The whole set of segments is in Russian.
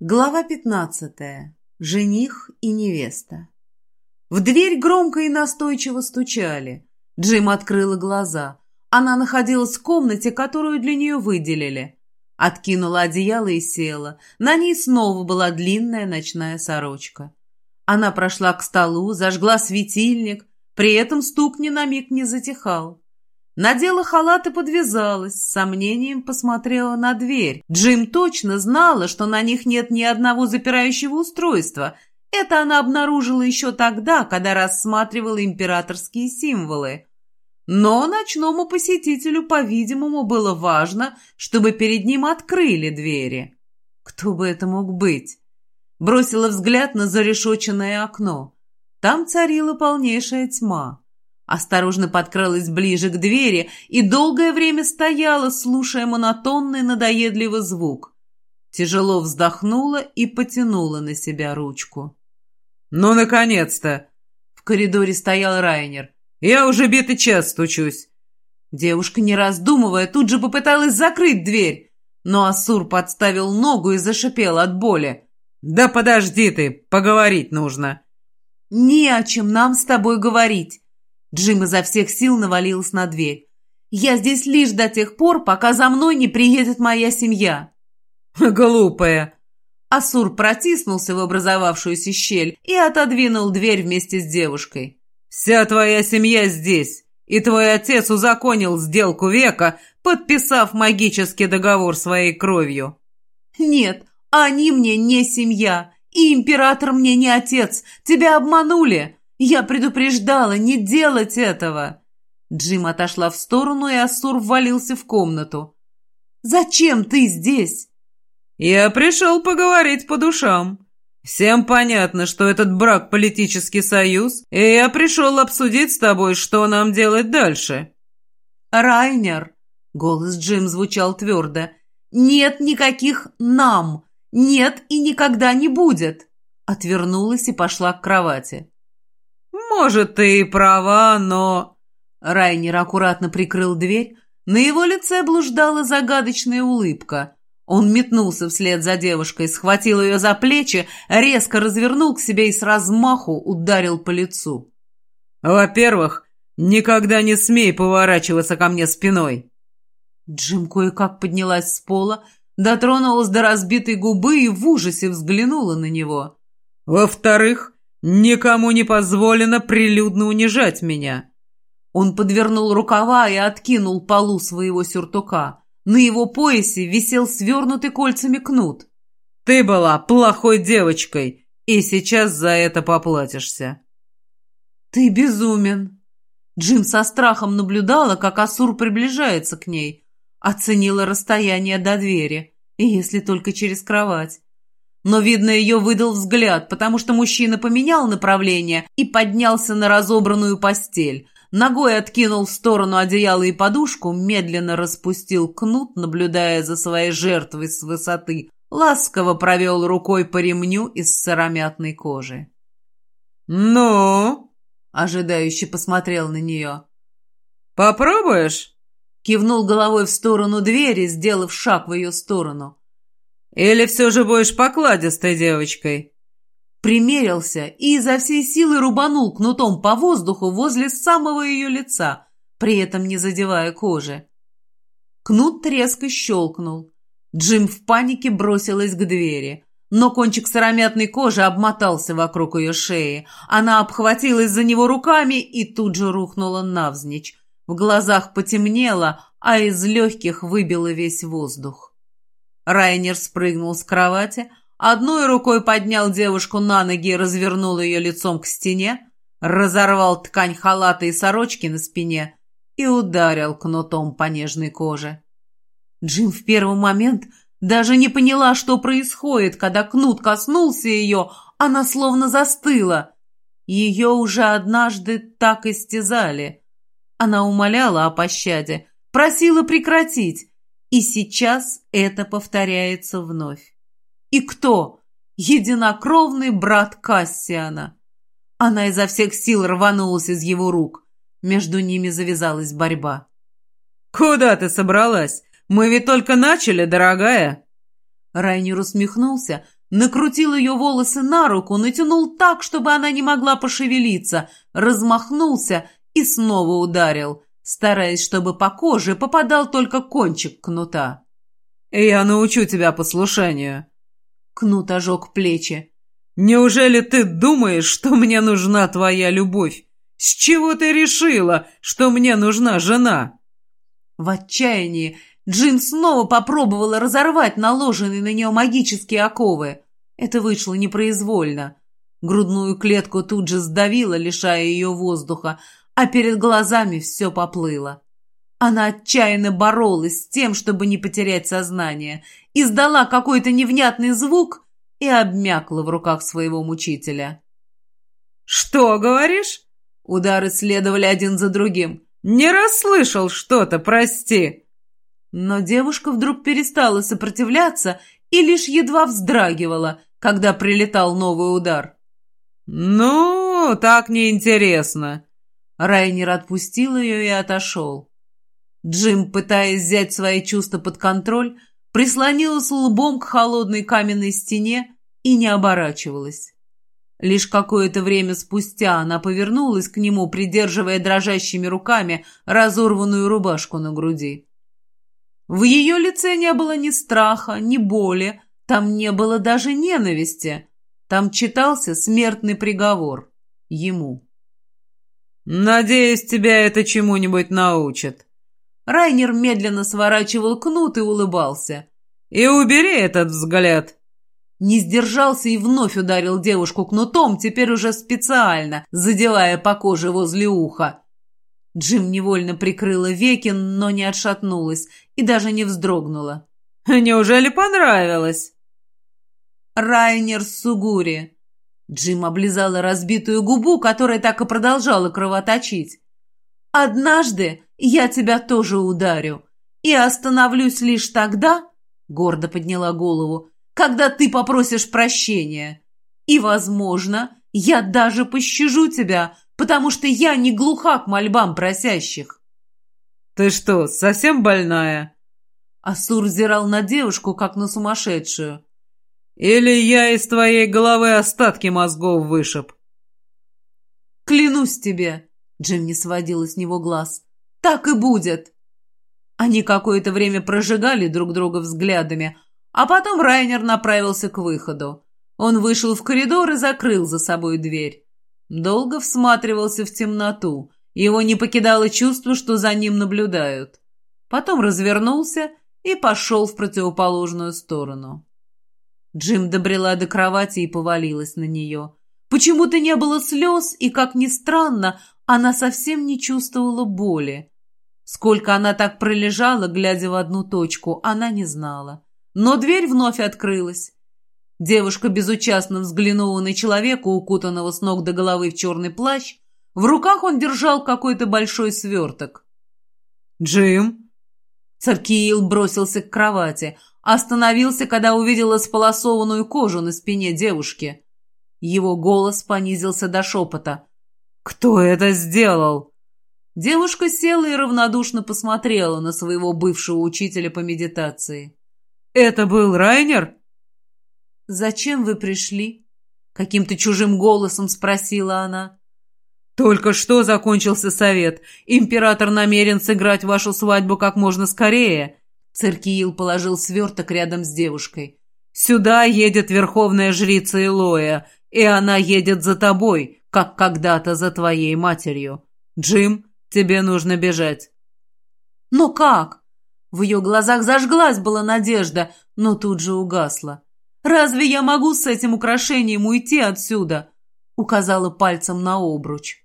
Глава пятнадцатая. Жених и невеста. В дверь громко и настойчиво стучали. Джим открыла глаза. Она находилась в комнате, которую для нее выделили. Откинула одеяло и села. На ней снова была длинная ночная сорочка. Она прошла к столу, зажгла светильник, при этом стук ни на миг не затихал. Надела халат и подвязалась, с сомнением посмотрела на дверь. Джим точно знала, что на них нет ни одного запирающего устройства. Это она обнаружила еще тогда, когда рассматривала императорские символы. Но ночному посетителю, по-видимому, было важно, чтобы перед ним открыли двери. Кто бы это мог быть? Бросила взгляд на зарешоченное окно. Там царила полнейшая тьма. Осторожно подкралась ближе к двери и долгое время стояла, слушая монотонный надоедливый звук. Тяжело вздохнула и потянула на себя ручку. «Ну, наконец-то!» В коридоре стоял Райнер. «Я уже битый час стучусь!» Девушка, не раздумывая, тут же попыталась закрыть дверь, но Асур подставил ногу и зашипел от боли. «Да подожди ты, поговорить нужно!» «Не о чем нам с тобой говорить!» Джим изо всех сил навалился на дверь. «Я здесь лишь до тех пор, пока за мной не приедет моя семья». «Глупая!» Асур протиснулся в образовавшуюся щель и отодвинул дверь вместе с девушкой. «Вся твоя семья здесь, и твой отец узаконил сделку века, подписав магический договор своей кровью». «Нет, они мне не семья, и император мне не отец. Тебя обманули. «Я предупреждала не делать этого!» Джим отошла в сторону, и Ассур ввалился в комнату. «Зачем ты здесь?» «Я пришел поговорить по душам. Всем понятно, что этот брак – политический союз, и я пришел обсудить с тобой, что нам делать дальше». «Райнер», – голос Джим звучал твердо, – «нет никаких «нам», нет и никогда не будет». Отвернулась и пошла к кровати. «Может, ты и права, но...» Райнер аккуратно прикрыл дверь. На его лице блуждала загадочная улыбка. Он метнулся вслед за девушкой, схватил ее за плечи, резко развернул к себе и с размаху ударил по лицу. «Во-первых, никогда не смей поворачиваться ко мне спиной!» Джим кое-как поднялась с пола, дотронулась до разбитой губы и в ужасе взглянула на него. «Во-вторых, «Никому не позволено прилюдно унижать меня!» Он подвернул рукава и откинул полу своего сюртука. На его поясе висел свернутый кольцами кнут. «Ты была плохой девочкой, и сейчас за это поплатишься!» «Ты безумен!» Джим со страхом наблюдала, как Асур приближается к ней. Оценила расстояние до двери, если только через кровать. Но, видно, ее выдал взгляд, потому что мужчина поменял направление и поднялся на разобранную постель. Ногой откинул в сторону одеяло и подушку, медленно распустил кнут, наблюдая за своей жертвой с высоты, ласково провел рукой по ремню из сыромятной кожи. «Ну?» — ожидающе посмотрел на нее. «Попробуешь?» Кивнул головой в сторону двери, сделав шаг в ее сторону. Или все же будешь покладистой девочкой?» Примерился и изо всей силы рубанул кнутом по воздуху возле самого ее лица, при этом не задевая кожи. Кнут резко щелкнул. Джим в панике бросилась к двери. Но кончик сыромятной кожи обмотался вокруг ее шеи. Она обхватилась за него руками и тут же рухнула навзничь. В глазах потемнело, а из легких выбило весь воздух. Райнер спрыгнул с кровати, одной рукой поднял девушку на ноги и развернул ее лицом к стене, разорвал ткань халата и сорочки на спине и ударил кнутом по нежной коже. Джим в первый момент даже не поняла, что происходит, когда кнут коснулся ее, она словно застыла. Ее уже однажды так истязали. Она умоляла о пощаде, просила прекратить, и сейчас это повторяется вновь. И кто? Единокровный брат Кассиана. Она изо всех сил рванулась из его рук. Между ними завязалась борьба. «Куда ты собралась? Мы ведь только начали, дорогая!» Райнер усмехнулся, накрутил ее волосы на руку, натянул так, чтобы она не могла пошевелиться, размахнулся и снова ударил, стараясь, чтобы по коже попадал только кончик кнута. «Я научу тебя послушанию». Кнут ожег плечи. «Неужели ты думаешь, что мне нужна твоя любовь? С чего ты решила, что мне нужна жена?» В отчаянии Джин снова попробовала разорвать наложенные на нее магические оковы. Это вышло непроизвольно. Грудную клетку тут же сдавило, лишая ее воздуха, а перед глазами все поплыло. Она отчаянно боролась с тем, чтобы не потерять сознание, издала какой-то невнятный звук и обмякла в руках своего мучителя. «Что говоришь?» Удары следовали один за другим. «Не расслышал что-то, прости!» Но девушка вдруг перестала сопротивляться и лишь едва вздрагивала, когда прилетал новый удар. «Ну, так неинтересно!» Райнер отпустил ее и отошел. Джим, пытаясь взять свои чувства под контроль, прислонилась лбом к холодной каменной стене и не оборачивалась. Лишь какое-то время спустя она повернулась к нему, придерживая дрожащими руками разорванную рубашку на груди. В ее лице не было ни страха, ни боли, там не было даже ненависти. Там читался смертный приговор. Ему. «Надеюсь, тебя это чему-нибудь научит». Райнер медленно сворачивал кнут и улыбался. «И убери этот взгляд». Не сдержался и вновь ударил девушку кнутом, теперь уже специально, задевая по коже возле уха. Джим невольно прикрыла веки, но не отшатнулась и даже не вздрогнула. «Неужели понравилось?» Райнер Сугури. Джим облизала разбитую губу, которая так и продолжала кровоточить. «Однажды я тебя тоже ударю, и остановлюсь лишь тогда, — гордо подняла голову, — когда ты попросишь прощения. И, возможно, я даже пощажу тебя, потому что я не глуха к мольбам просящих». «Ты что, совсем больная?» Асур взирал на девушку, как на сумасшедшую. «Или я из твоей головы остатки мозгов вышиб?» «Клянусь тебе!» Джим не сводила с него глаз. «Так и будет!» Они какое-то время прожигали друг друга взглядами, а потом Райнер направился к выходу. Он вышел в коридор и закрыл за собой дверь. Долго всматривался в темноту. Его не покидало чувство, что за ним наблюдают. Потом развернулся и пошел в противоположную сторону. Джим добрела до кровати и повалилась на нее. Почему-то не было слез, и, как ни странно, она совсем не чувствовала боли. Сколько она так пролежала, глядя в одну точку, она не знала. Но дверь вновь открылась. Девушка безучастно взглянула на человека, укутанного с ног до головы в черный плащ. В руках он держал какой-то большой сверток. «Джим?» Царкиил бросился к кровати. Остановился, когда увидела сполосованную кожу на спине девушки. Его голос понизился до шепота. «Кто это сделал?» Девушка села и равнодушно посмотрела на своего бывшего учителя по медитации. «Это был Райнер?» «Зачем вы пришли?» Каким-то чужим голосом спросила она. «Только что закончился совет. Император намерен сыграть вашу свадьбу как можно скорее». Циркиил положил сверток рядом с девушкой. «Сюда едет верховная жрица Илоя, и она едет за тобой, как когда-то за твоей матерью. Джим, тебе нужно бежать». «Но как?» В ее глазах зажглась была надежда, но тут же угасла. «Разве я могу с этим украшением уйти отсюда?» Указала пальцем на обруч.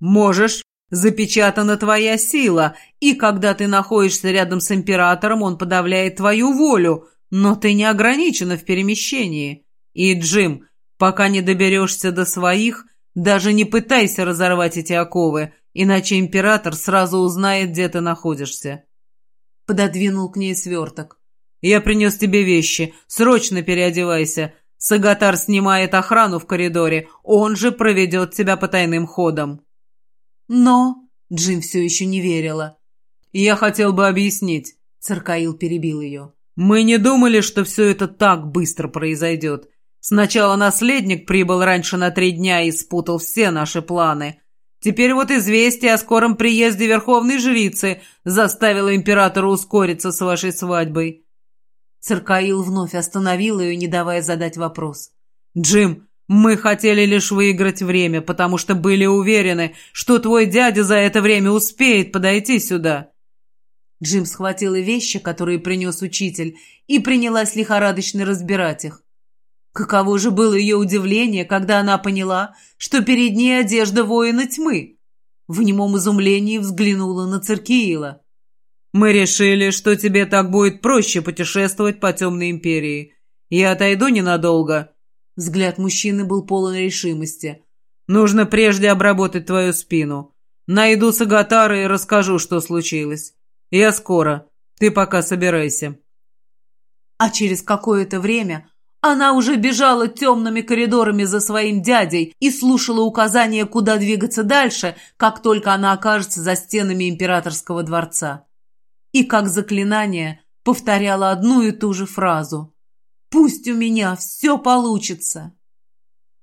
«Можешь. Запечатана твоя сила, и когда ты находишься рядом с императором, он подавляет твою волю, но ты не ограничена в перемещении. И, Джим, пока не доберешься до своих, даже не пытайся разорвать эти оковы, иначе император сразу узнает, где ты находишься». Пододвинул к ней сверток. «Я принес тебе вещи. Срочно переодевайся. Сагатар снимает охрану в коридоре. Он же проведет тебя по тайным ходам». «Но...» — Джим все еще не верила. «Я хотел бы объяснить», — Циркаил перебил ее. Мы не думали, что все это так быстро произойдет. Сначала наследник прибыл раньше на три дня и спутал все наши планы. Теперь вот известие о скором приезде верховной жрицы заставило императора ускориться с вашей свадьбой. Циркаил вновь остановил ее, не давая задать вопрос. «Джим, мы хотели лишь выиграть время, потому что были уверены, что твой дядя за это время успеет подойти сюда». Джим схватила вещи, которые принес учитель, и принялась лихорадочно разбирать их. Каково же было ее удивление, когда она поняла, что перед ней одежда воина тьмы. В немом изумлении взглянула на Циркиила. «Мы решили, что тебе так будет проще путешествовать по темной империи. Я отойду ненадолго». Взгляд мужчины был полон решимости. «Нужно прежде обработать твою спину. Найду Сагатара и расскажу, что случилось. Я скоро. Ты пока собирайся». А через какое-то время она уже бежала темными коридорами за своим дядей и слушала указания, куда двигаться дальше, как только она окажется за стенами императорского дворца. И как заклинание повторяла одну и ту же фразу «Пусть у меня все получится!»